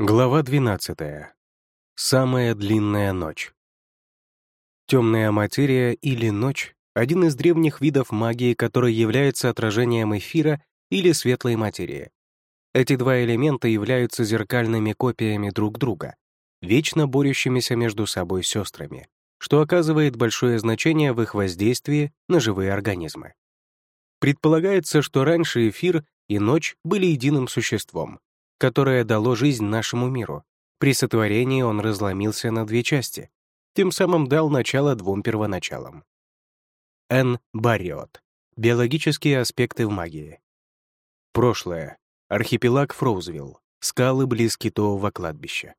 Глава 12. Самая длинная ночь. Темная материя или ночь — один из древних видов магии, который является отражением эфира или светлой материи. Эти два элемента являются зеркальными копиями друг друга, вечно борющимися между собой сестрами, что оказывает большое значение в их воздействии на живые организмы. Предполагается, что раньше эфир и ночь были единым существом, которое дало жизнь нашему миру. При сотворении он разломился на две части, тем самым дал начало двум первоначалам. Н. Барриот. Биологические аспекты в магии. Прошлое. Архипелаг Фроузвилл. Скалы близ Китового кладбища.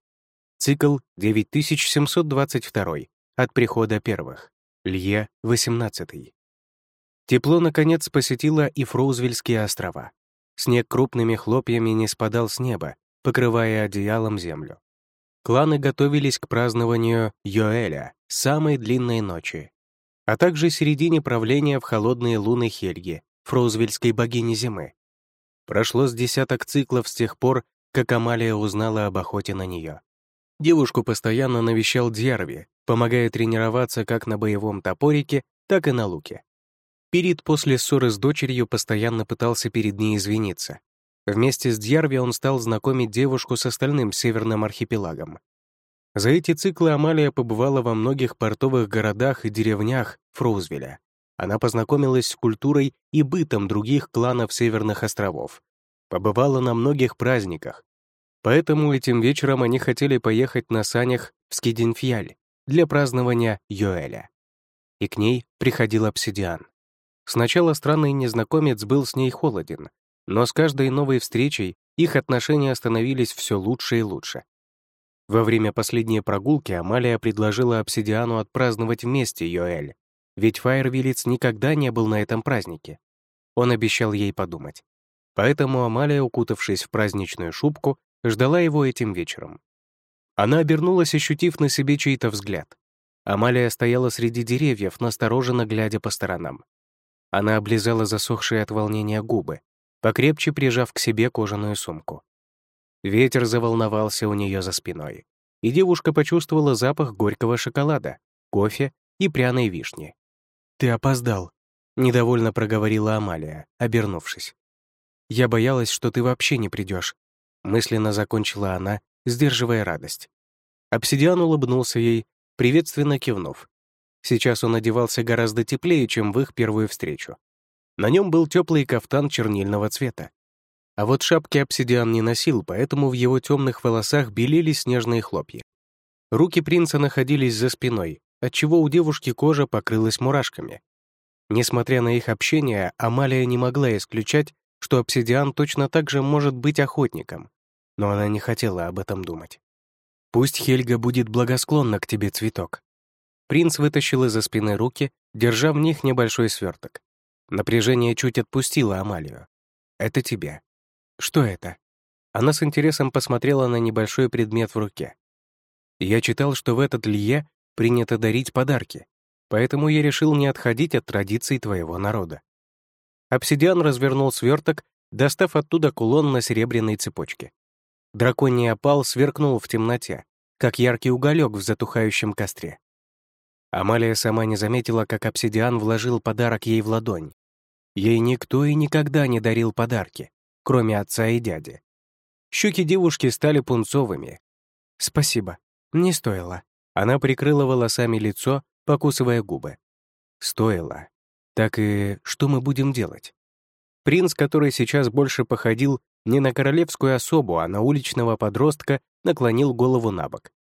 Цикл 9722. От прихода первых. Лье 18. Тепло, наконец, посетило и Фроузвильские острова. Снег крупными хлопьями не спадал с неба, покрывая одеялом землю. Кланы готовились к празднованию Йоэля, самой длинной ночи, а также середине правления в холодные луны Хельги, фроузвельской богини зимы. Прошло с десяток циклов с тех пор, как Амалия узнала об охоте на нее. Девушку постоянно навещал Дьярви, помогая тренироваться как на боевом топорике, так и на луке. Пирит после ссоры с дочерью постоянно пытался перед ней извиниться. Вместе с Дьярви он стал знакомить девушку с остальным северным архипелагом. За эти циклы Амалия побывала во многих портовых городах и деревнях Фроузвеля. Она познакомилась с культурой и бытом других кланов Северных островов. Побывала на многих праздниках. Поэтому этим вечером они хотели поехать на санях в Скидинфьяль для празднования Йоэля. И к ней приходил обсидиан. Сначала странный незнакомец был с ней холоден, но с каждой новой встречей их отношения становились все лучше и лучше. Во время последней прогулки Амалия предложила обсидиану отпраздновать вместе Йоэль, ведь Фаервилец никогда не был на этом празднике. Он обещал ей подумать. Поэтому Амалия, укутавшись в праздничную шубку, ждала его этим вечером. Она обернулась, ощутив на себе чей-то взгляд. Амалия стояла среди деревьев, настороженно глядя по сторонам. Она облизала засохшие от волнения губы, покрепче прижав к себе кожаную сумку. Ветер заволновался у нее за спиной, и девушка почувствовала запах горького шоколада, кофе и пряной вишни. «Ты опоздал», — недовольно проговорила Амалия, обернувшись. «Я боялась, что ты вообще не придешь», — мысленно закончила она, сдерживая радость. Обсидиан улыбнулся ей, приветственно кивнув, Сейчас он одевался гораздо теплее, чем в их первую встречу. На нем был теплый кафтан чернильного цвета. А вот шапки обсидиан не носил, поэтому в его темных волосах белели снежные хлопья. Руки принца находились за спиной, отчего у девушки кожа покрылась мурашками. Несмотря на их общение, Амалия не могла исключать, что обсидиан точно так же может быть охотником, но она не хотела об этом думать. «Пусть Хельга будет благосклонна к тебе, цветок», Принц вытащил из-за спины руки, держа в них небольшой сверток. Напряжение чуть отпустило Амалию. «Это тебе». «Что это?» Она с интересом посмотрела на небольшой предмет в руке. «Я читал, что в этот лье принято дарить подарки, поэтому я решил не отходить от традиций твоего народа». Обсидиан развернул сверток, достав оттуда кулон на серебряной цепочке. Драконий опал сверкнул в темноте, как яркий уголек в затухающем костре. Амалия сама не заметила, как обсидиан вложил подарок ей в ладонь. Ей никто и никогда не дарил подарки, кроме отца и дяди. Щеки девушки стали пунцовыми. «Спасибо, не стоило». Она прикрыла волосами лицо, покусывая губы. «Стоило. Так и что мы будем делать?» Принц, который сейчас больше походил не на королевскую особу, а на уличного подростка, наклонил голову на бок.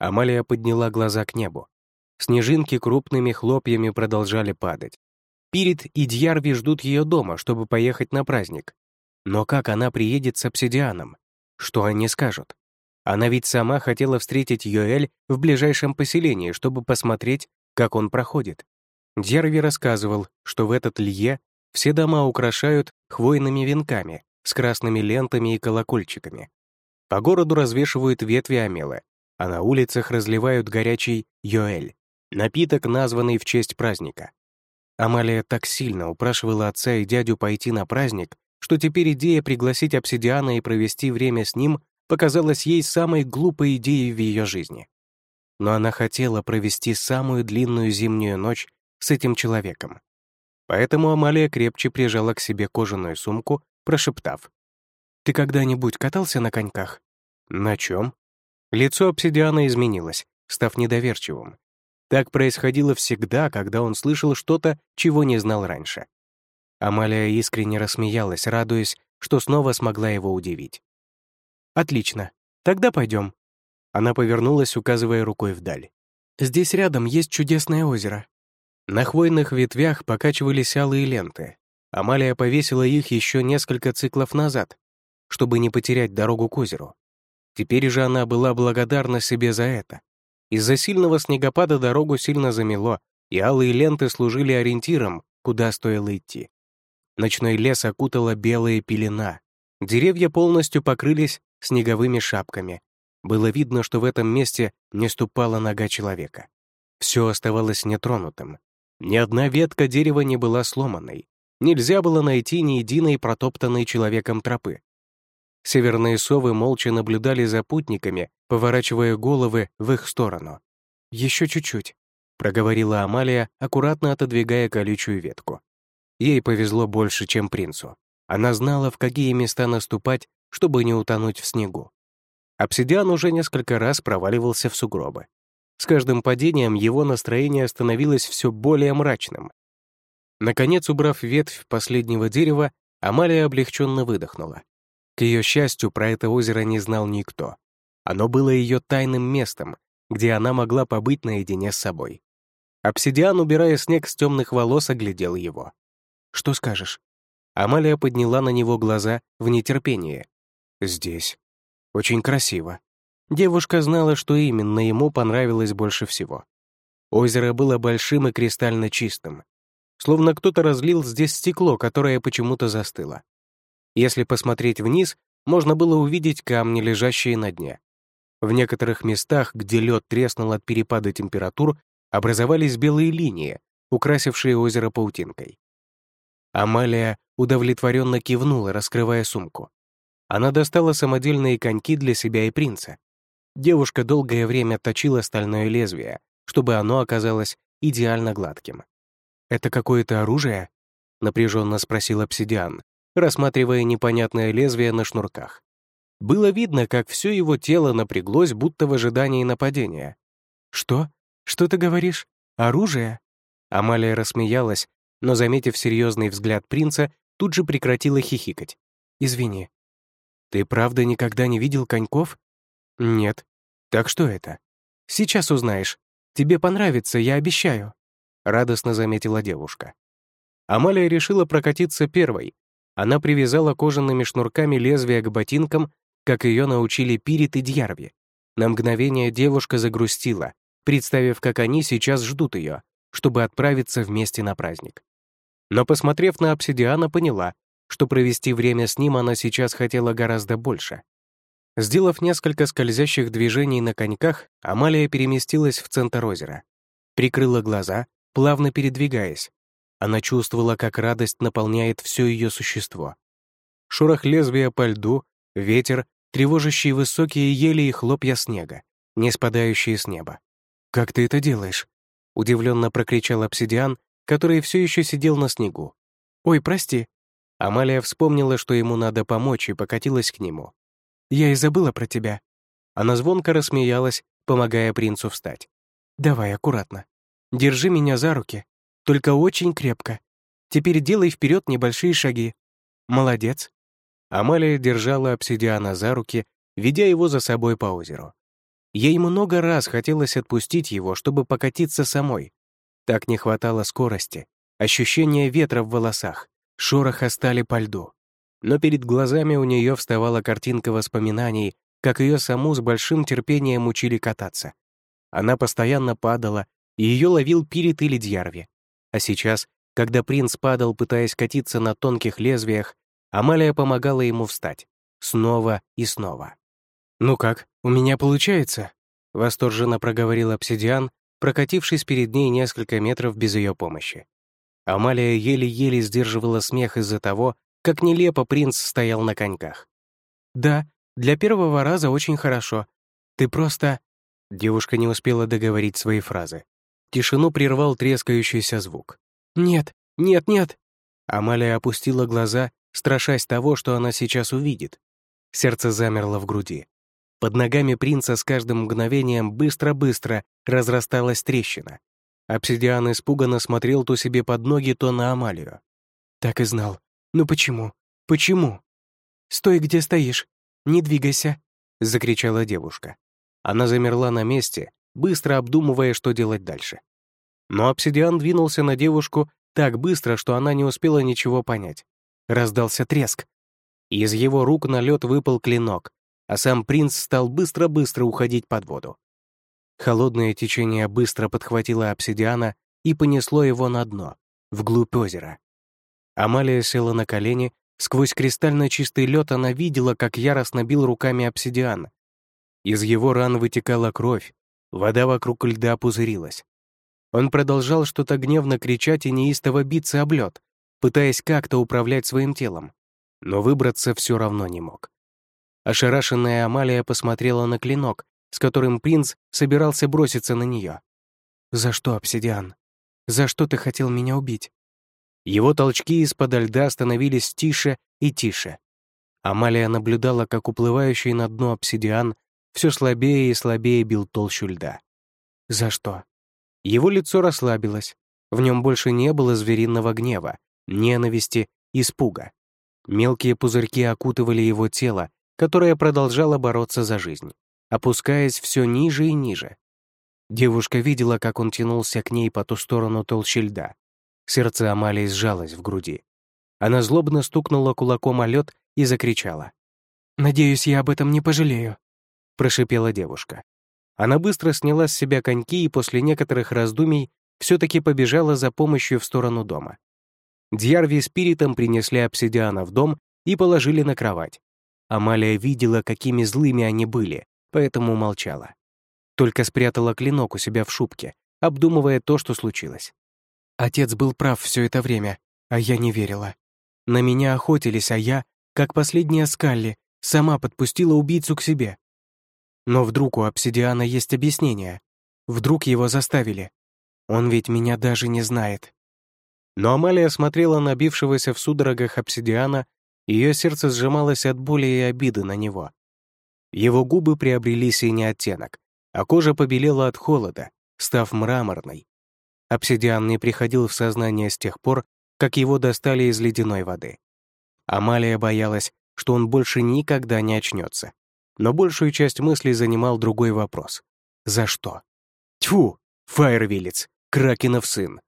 Амалия подняла глаза к небу. Снежинки крупными хлопьями продолжали падать. Пирит и Дьярви ждут ее дома, чтобы поехать на праздник. Но как она приедет с обсидианом? Что они скажут? Она ведь сама хотела встретить Йоэль в ближайшем поселении, чтобы посмотреть, как он проходит. Дьярви рассказывал, что в этот лье все дома украшают хвойными венками с красными лентами и колокольчиками. По городу развешивают ветви амелы, а на улицах разливают горячий Йоэль напиток, названный в честь праздника. Амалия так сильно упрашивала отца и дядю пойти на праздник, что теперь идея пригласить обсидиана и провести время с ним показалась ей самой глупой идеей в ее жизни. Но она хотела провести самую длинную зимнюю ночь с этим человеком. Поэтому Амалия крепче прижала к себе кожаную сумку, прошептав. «Ты когда-нибудь катался на коньках?» «На чем?» Лицо обсидиана изменилось, став недоверчивым. Так происходило всегда, когда он слышал что-то, чего не знал раньше. Амалия искренне рассмеялась, радуясь, что снова смогла его удивить. «Отлично. Тогда пойдем». Она повернулась, указывая рукой вдаль. «Здесь рядом есть чудесное озеро». На хвойных ветвях покачивались алые ленты. Амалия повесила их еще несколько циклов назад, чтобы не потерять дорогу к озеру. Теперь же она была благодарна себе за это. Из-за сильного снегопада дорогу сильно замело, и алые ленты служили ориентиром, куда стоило идти. Ночной лес окутала белая пелена. Деревья полностью покрылись снеговыми шапками. Было видно, что в этом месте не ступала нога человека. Все оставалось нетронутым. Ни одна ветка дерева не была сломанной. Нельзя было найти ни единой протоптанной человеком тропы. Северные совы молча наблюдали за путниками, поворачивая головы в их сторону. «Еще чуть-чуть», — проговорила Амалия, аккуратно отодвигая колючую ветку. Ей повезло больше, чем принцу. Она знала, в какие места наступать, чтобы не утонуть в снегу. Обсидиан уже несколько раз проваливался в сугробы. С каждым падением его настроение становилось все более мрачным. Наконец, убрав ветвь последнего дерева, Амалия облегченно выдохнула. К ее счастью, про это озеро не знал никто. Оно было ее тайным местом, где она могла побыть наедине с собой. Обсидиан, убирая снег с темных волос, оглядел его. «Что скажешь?» Амалия подняла на него глаза в нетерпении. «Здесь. Очень красиво». Девушка знала, что именно ему понравилось больше всего. Озеро было большим и кристально чистым. Словно кто-то разлил здесь стекло, которое почему-то застыло. Если посмотреть вниз, можно было увидеть камни, лежащие на дне. В некоторых местах, где лед треснул от перепада температур, образовались белые линии, украсившие озеро паутинкой. Амалия удовлетворенно кивнула, раскрывая сумку. Она достала самодельные коньки для себя и принца. Девушка долгое время точила стальное лезвие, чтобы оно оказалось идеально гладким. «Это какое-то оружие?» — напряженно спросил обсидиан, рассматривая непонятное лезвие на шнурках. Было видно, как все его тело напряглось, будто в ожидании нападения. «Что? Что ты говоришь? Оружие?» Амалия рассмеялась, но, заметив серьезный взгляд принца, тут же прекратила хихикать. «Извини. Ты правда никогда не видел коньков?» «Нет. Так что это?» «Сейчас узнаешь. Тебе понравится, я обещаю», — радостно заметила девушка. Амалия решила прокатиться первой, она привязала кожаными шнурками лезвие к ботинкам, как ее научили Пирит и Дьярви. На мгновение девушка загрустила, представив, как они сейчас ждут ее, чтобы отправиться вместе на праздник. Но, посмотрев на обсидиана, поняла, что провести время с ним она сейчас хотела гораздо больше. Сделав несколько скользящих движений на коньках, Амалия переместилась в центр озера. Прикрыла глаза, плавно передвигаясь, она чувствовала, как радость наполняет все ее существо. Шорох лезвия по льду, ветер, тревожащие высокие ели и хлопья снега, не спадающие с неба. «Как ты это делаешь?» — удивленно прокричал обсидиан, который все еще сидел на снегу. «Ой, прости». Амалия вспомнила, что ему надо помочь, и покатилась к нему. «Я и забыла про тебя». Она звонко рассмеялась, помогая принцу встать. «Давай аккуратно. Держи меня за руки, только очень крепко. Теперь делай вперед небольшие шаги. Молодец». Амалия держала обсидиана за руки, ведя его за собой по озеру. Ей много раз хотелось отпустить его, чтобы покатиться самой. Так не хватало скорости, ощущения ветра в волосах, шороха стали по льду. Но перед глазами у нее вставала картинка воспоминаний, как ее саму с большим терпением учили кататься. Она постоянно падала, и ее ловил Пирит или Дьярви. А сейчас, когда принц падал, пытаясь катиться на тонких лезвиях, Амалия помогала ему встать. Снова и снова. «Ну как, у меня получается?» — восторженно проговорил обсидиан, прокатившись перед ней несколько метров без ее помощи. Амалия еле-еле сдерживала смех из-за того, как нелепо принц стоял на коньках. «Да, Для первого раза очень хорошо. Ты просто...» Девушка не успела договорить свои фразы. Тишину прервал трескающийся звук. «Нет, нет, нет!» Амалия опустила глаза, страшась того, что она сейчас увидит. Сердце замерло в груди. Под ногами принца с каждым мгновением быстро-быстро разрасталась трещина. Обсидиан испуганно смотрел то себе под ноги, то на Амалию. «Так и знал. Ну почему? Почему?» «Стой, где стоишь. Не двигайся», — закричала девушка. Она замерла на месте, быстро обдумывая, что делать дальше. Но обсидиан двинулся на девушку так быстро, что она не успела ничего понять. Раздался треск. Из его рук на лед выпал клинок, а сам принц стал быстро-быстро уходить под воду. Холодное течение быстро подхватило обсидиана и понесло его на дно, вглубь озера. Амалия села на колени, сквозь кристально чистый лед она видела, как яростно бил руками обсидиан. Из его ран вытекала кровь, вода вокруг льда пузырилась. Он продолжал что-то гневно кричать и неистово биться об лед, пытаясь как-то управлять своим телом, но выбраться все равно не мог. Ошарашенная Амалия посмотрела на клинок, с которым принц собирался броситься на нее. «За что, обсидиан? За что ты хотел меня убить?» Его толчки из-под льда становились тише и тише. Амалия наблюдала, как уплывающий на дно обсидиан все слабее и слабее бил толщу льда. «За что?» Его лицо расслабилось. В нем больше не было звериного гнева, ненависти, испуга. Мелкие пузырьки окутывали его тело, которое продолжало бороться за жизнь, опускаясь все ниже и ниже. Девушка видела, как он тянулся к ней по ту сторону толщи льда. Сердце Амалии сжалось в груди. Она злобно стукнула кулаком о лед и закричала. «Надеюсь, я об этом не пожалею», — прошипела девушка. Она быстро сняла с себя коньки и после некоторых раздумий все-таки побежала за помощью в сторону дома. Дьярви с Пиритом принесли обсидиана в дом и положили на кровать. Амалия видела, какими злыми они были, поэтому молчала. Только спрятала клинок у себя в шубке, обдумывая то, что случилось. Отец был прав все это время, а я не верила. На меня охотились, а я, как последняя Скалли, сама подпустила убийцу к себе. Но вдруг у обсидиана есть объяснение. Вдруг его заставили. Он ведь меня даже не знает. Но Амалия смотрела на бившегося в судорогах обсидиана, ее сердце сжималось от боли и обиды на него. Его губы приобрели синий оттенок, а кожа побелела от холода, став мраморной. Обсидиан не приходил в сознание с тех пор, как его достали из ледяной воды. Амалия боялась, что он больше никогда не очнется. Но большую часть мыслей занимал другой вопрос. За что? «Тьфу! Фаервилец! Кракенов сын!»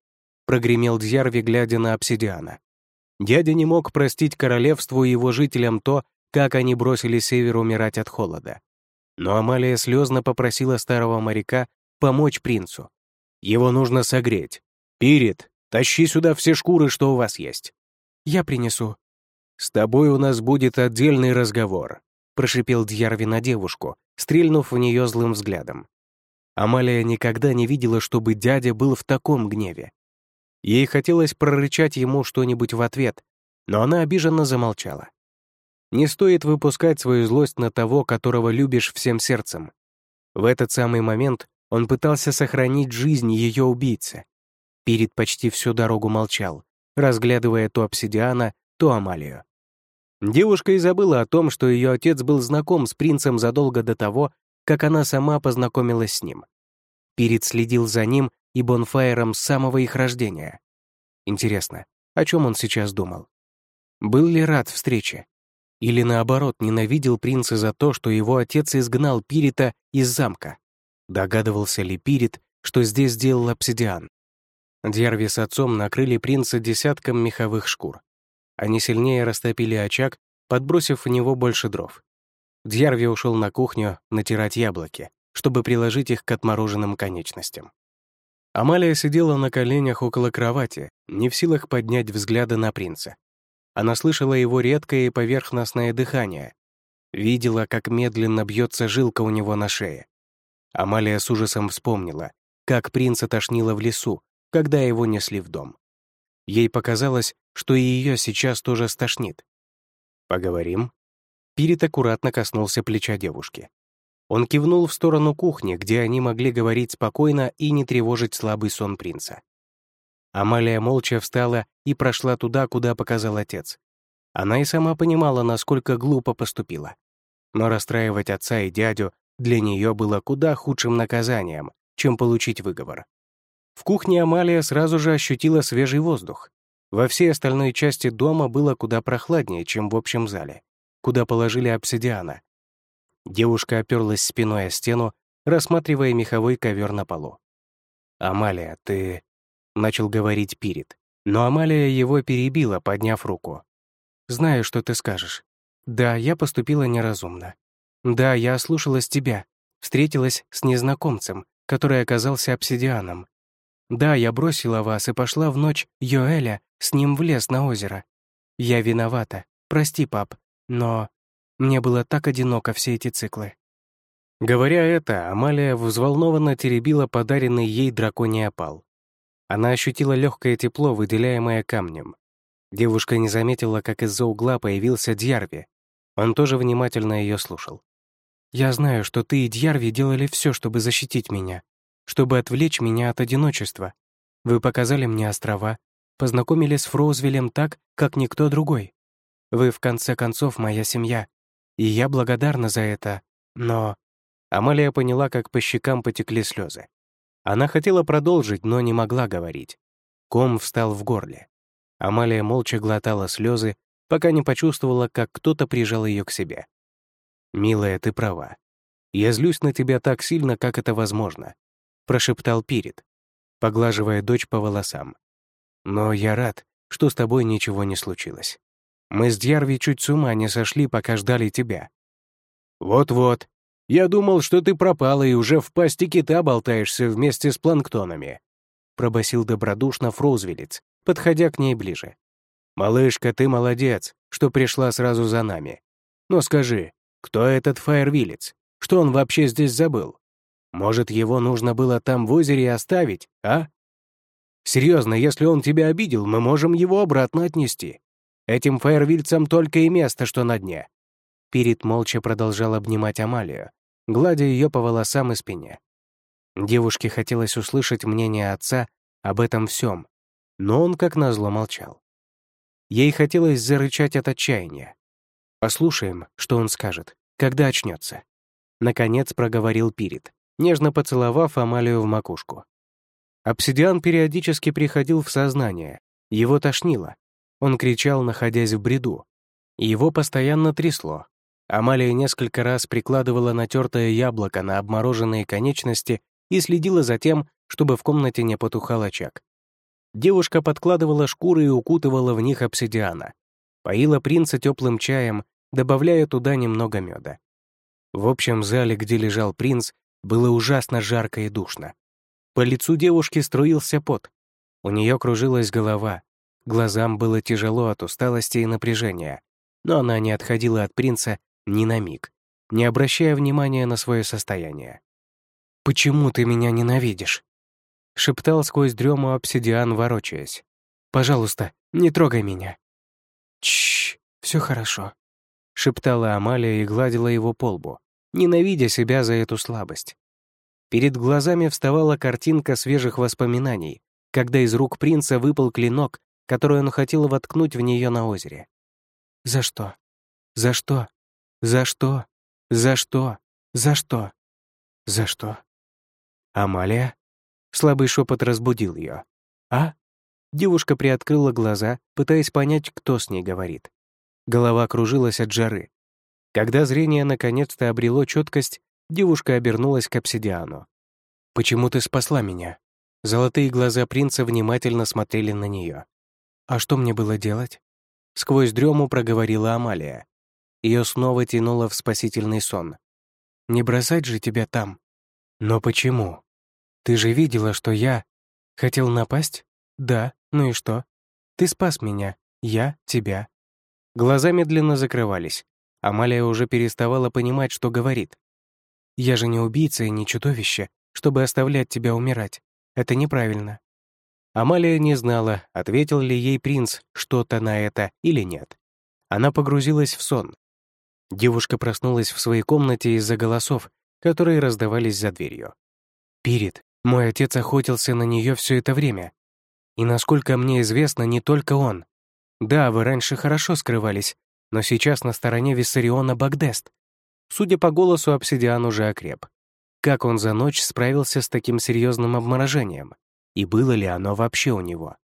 прогремел Дьярви, глядя на обсидиана. Дядя не мог простить королевству и его жителям то, как они бросили север умирать от холода. Но Амалия слезно попросила старого моряка помочь принцу. «Его нужно согреть. Пирит, тащи сюда все шкуры, что у вас есть». «Я принесу». «С тобой у нас будет отдельный разговор», прошипел Дьярви на девушку, стрельнув в нее злым взглядом. Амалия никогда не видела, чтобы дядя был в таком гневе. Ей хотелось прорычать ему что-нибудь в ответ, но она обиженно замолчала. Не стоит выпускать свою злость на того, которого любишь всем сердцем. В этот самый момент он пытался сохранить жизнь ее убийцы. Перед почти всю дорогу молчал, разглядывая то обсидиана, то Амалию. Девушка и забыла о том, что ее отец был знаком с принцем задолго до того, как она сама познакомилась с ним. Пирит следил за ним и Бонфайером с самого их рождения. Интересно, о чем он сейчас думал? Был ли рад встрече? Или наоборот, ненавидел принца за то, что его отец изгнал Пирита из замка? Догадывался ли Пирит, что здесь сделал обсидиан? Дьярви с отцом накрыли принца десятком меховых шкур. Они сильнее растопили очаг, подбросив в него больше дров. Дьярви ушел на кухню натирать яблоки, чтобы приложить их к отмороженным конечностям. Амалия сидела на коленях около кровати, не в силах поднять взгляда на принца. Она слышала его редкое и поверхностное дыхание, видела, как медленно бьется жилка у него на шее. Амалия с ужасом вспомнила, как принца тошнило в лесу, когда его несли в дом. Ей показалось, что и ее сейчас тоже стошнит. «Поговорим?» Пирит аккуратно коснулся плеча девушки. Он кивнул в сторону кухни, где они могли говорить спокойно и не тревожить слабый сон принца. Амалия молча встала и прошла туда, куда показал отец. Она и сама понимала, насколько глупо поступила. Но расстраивать отца и дядю для нее было куда худшим наказанием, чем получить выговор. В кухне Амалия сразу же ощутила свежий воздух. Во всей остальной части дома было куда прохладнее, чем в общем зале куда положили обсидиана. Девушка оперлась спиной о стену, рассматривая меховой ковер на полу. «Амалия, ты...» — начал говорить Пирит, но Амалия его перебила, подняв руку. «Знаю, что ты скажешь. Да, я поступила неразумно. Да, я ослушалась тебя, встретилась с незнакомцем, который оказался обсидианом. Да, я бросила вас и пошла в ночь Йоэля с ним в лес на озеро. Я виновата. Прости, пап, но мне было так одиноко все эти циклы. Говоря это, Амалия взволнованно теребила подаренный ей драконий опал. Она ощутила легкое тепло, выделяемое камнем. Девушка не заметила, как из-за угла появился Дьярви. Он тоже внимательно ее слушал. «Я знаю, что ты и Дьярви делали все, чтобы защитить меня, чтобы отвлечь меня от одиночества. Вы показали мне острова, познакомили с Фроузвелем так, как никто другой. Вы, в конце концов, моя семья, и я благодарна за это, но...» Амалия поняла, как по щекам потекли слезы. Она хотела продолжить, но не могла говорить. Ком встал в горле. Амалия молча глотала слезы, пока не почувствовала, как кто-то прижал ее к себе. «Милая, ты права. Я злюсь на тебя так сильно, как это возможно», — прошептал Пирит, поглаживая дочь по волосам. «Но я рад, что с тобой ничего не случилось». Мы с Дьярви чуть с ума не сошли, пока ждали тебя». «Вот-вот. Я думал, что ты пропала и уже в пасти кита болтаешься вместе с планктонами», пробасил добродушно Фроузвелец, подходя к ней ближе. «Малышка, ты молодец, что пришла сразу за нами. Но скажи, кто этот Фаервилец? Что он вообще здесь забыл? Может, его нужно было там в озере оставить, а? Серьезно, если он тебя обидел, мы можем его обратно отнести. Этим фаервильцам только и место, что на дне». Пирит молча продолжал обнимать Амалию, гладя ее по волосам и спине. Девушке хотелось услышать мнение отца об этом всем, но он, как назло, молчал. Ей хотелось зарычать от отчаяния. Послушаем, что он скажет, когда очнется. Наконец проговорил Пирит, нежно поцеловав Амалию в макушку. Обсидиан периодически приходил в сознание, его тошнило, он кричал, находясь в бреду. Его постоянно трясло. Амалия несколько раз прикладывала натертое яблоко на обмороженные конечности и следила за тем, чтобы в комнате не потухал очаг. Девушка подкладывала шкуры и укутывала в них обсидиана. Поила принца теплым чаем, добавляя туда немного меда. В общем зале, где лежал принц, было ужасно жарко и душно. По лицу девушки струился пот. У нее кружилась голова, Глазам было тяжело от усталости и напряжения, но она не отходила от принца ни на миг, не обращая внимания на свое состояние. «Почему ты меня ненавидишь?» — шептал сквозь дрему обсидиан, ворочаясь. «Пожалуйста, не трогай меня». «Чш, все хорошо», — шептала Амалия и гладила его по лбу, ненавидя себя за эту слабость. Перед глазами вставала картинка свежих воспоминаний, когда из рук принца выпал клинок которую он хотел воткнуть в нее на озере. «За что? За что? За что? За что? За что? За что?» «Амалия?» Слабый шепот разбудил ее. «А?» Девушка приоткрыла глаза, пытаясь понять, кто с ней говорит. Голова кружилась от жары. Когда зрение наконец-то обрело четкость, девушка обернулась к обсидиану. «Почему ты спасла меня?» Золотые глаза принца внимательно смотрели на нее. «А что мне было делать?» Сквозь дрему проговорила Амалия. Ее снова тянуло в спасительный сон. «Не бросать же тебя там». «Но почему? Ты же видела, что я...» «Хотел напасть? Да, ну и что? Ты спас меня, я тебя». Глаза медленно закрывались. Амалия уже переставала понимать, что говорит. «Я же не убийца и не чудовище, чтобы оставлять тебя умирать. Это неправильно. Амалия не знала, ответил ли ей принц что-то на это или нет. Она погрузилась в сон. Девушка проснулась в своей комнате из-за голосов, которые раздавались за дверью. «Пирит, мой отец охотился на нее все это время. И насколько мне известно, не только он. Да, вы раньше хорошо скрывались, но сейчас на стороне Виссариона Багдест. Судя по голосу, обсидиан уже окреп. Как он за ночь справился с таким серьезным обморожением? И было ли оно вообще у него?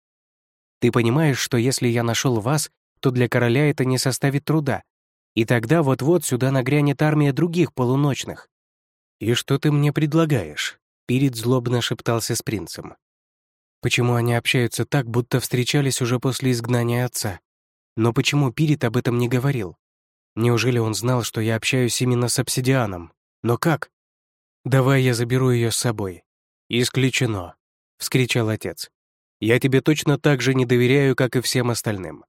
Ты понимаешь, что если я нашел вас, то для короля это не составит труда. И тогда вот-вот сюда нагрянет армия других полуночных. «И что ты мне предлагаешь?» Пирит злобно шептался с принцем. Почему они общаются так, будто встречались уже после изгнания отца? Но почему Пирит об этом не говорил? Неужели он знал, что я общаюсь именно с обсидианом? Но как? «Давай я заберу ее с собой». «Исключено», — вскричал отец. «Я тебе точно так же не доверяю, как и всем остальным.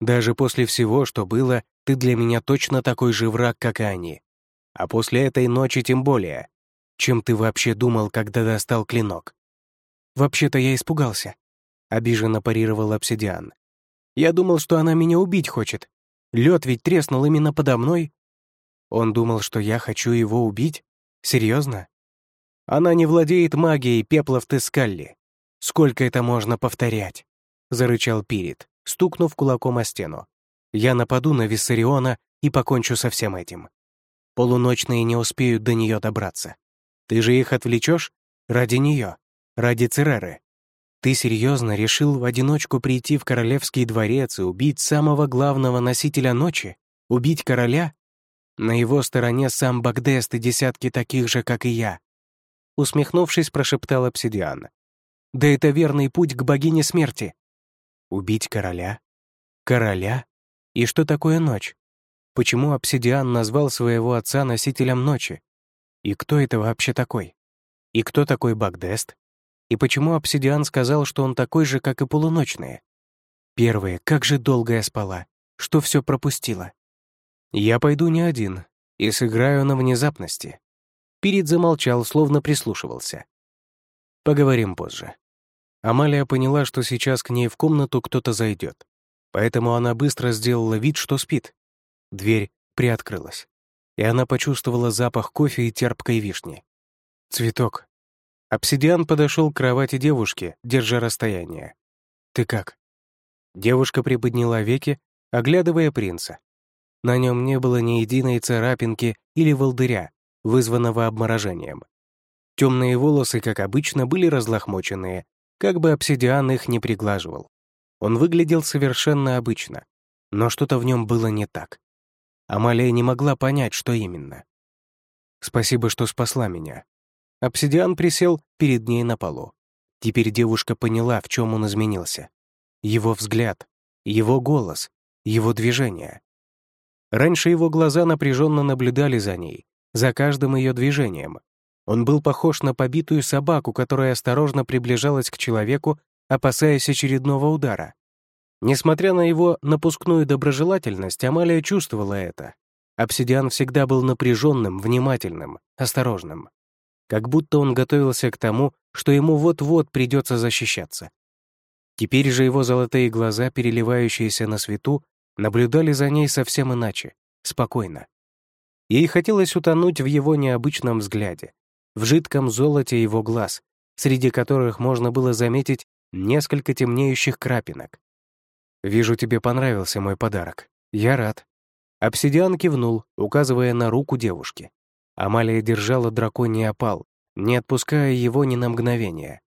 Даже после всего, что было, ты для меня точно такой же враг, как и они. А после этой ночи тем более. Чем ты вообще думал, когда достал клинок?» «Вообще-то я испугался», — обиженно парировал обсидиан. «Я думал, что она меня убить хочет. Лед ведь треснул именно подо мной». Он думал, что я хочу его убить? Серьезно? Она не владеет магией пепла в Тескалли. Сколько это можно повторять? Зарычал Пирит, стукнув кулаком о стену. Я нападу на Виссариона и покончу со всем этим. Полуночные не успеют до нее добраться. Ты же их отвлечешь? Ради нее. Ради Цереры. Ты серьезно решил в одиночку прийти в королевский дворец и убить самого главного носителя ночи? Убить короля? На его стороне сам Багдест и десятки таких же, как и я. Усмехнувшись, прошептал обсидиан. Да это верный путь к богине смерти. Убить короля? Короля? И что такое ночь? Почему обсидиан назвал своего отца носителем ночи? И кто это вообще такой? И кто такой Багдест? И почему обсидиан сказал, что он такой же, как и полуночные? Первое, как же долго я спала, что все пропустила. Я пойду не один и сыграю на внезапности. Пирит замолчал, словно прислушивался. Поговорим позже. Амалия поняла, что сейчас к ней в комнату кто-то зайдет, поэтому она быстро сделала вид, что спит. Дверь приоткрылась, и она почувствовала запах кофе и терпкой вишни. «Цветок», Обсидиан подошел к кровати девушки, держа расстояние. «Ты как?» Девушка приподняла веки, оглядывая принца. На нем не было ни единой царапинки или волдыря, вызванного обморожением. Темные волосы, как обычно, были разлохмоченные, как бы обсидиан их не приглаживал. Он выглядел совершенно обычно, но что-то в нем было не так. Амалия не могла понять, что именно. «Спасибо, что спасла меня», Обсидиан присел перед ней на полу. Теперь девушка поняла, в чем он изменился. Его взгляд, его голос, его движение. Раньше его глаза напряженно наблюдали за ней, за каждым ее движением. Он был похож на побитую собаку, которая осторожно приближалась к человеку, опасаясь очередного удара. Несмотря на его напускную доброжелательность, Амалия чувствовала это. Обсидиан всегда был напряженным, внимательным, осторожным как будто он готовился к тому, что ему вот-вот придется защищаться. Теперь же его золотые глаза, переливающиеся на свету, наблюдали за ней совсем иначе, спокойно. Ей хотелось утонуть в его необычном взгляде, в жидком золоте его глаз, среди которых можно было заметить несколько темнеющих крапинок. «Вижу, тебе понравился мой подарок. Я рад». Обсидиан кивнул, указывая на руку девушки. Амалия держала драконий опал, не отпуская его ни на мгновение.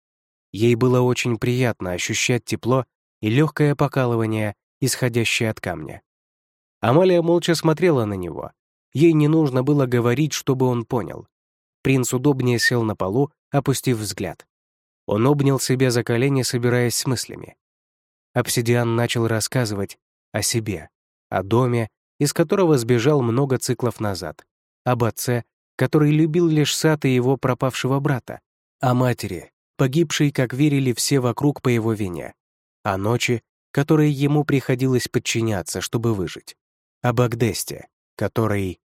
Ей было очень приятно ощущать тепло и легкое покалывание, исходящее от камня. Амалия молча смотрела на него. Ей не нужно было говорить, чтобы он понял. Принц удобнее сел на полу, опустив взгляд. Он обнял себя за колени, собираясь с мыслями. Обсидиан начал рассказывать о себе, о доме, из которого сбежал много циклов назад, об отце, который любил лишь сад и его пропавшего брата, о матери, погибшей, как верили все вокруг по его вине, о ночи, которой ему приходилось подчиняться, чтобы выжить, о Багдесте, который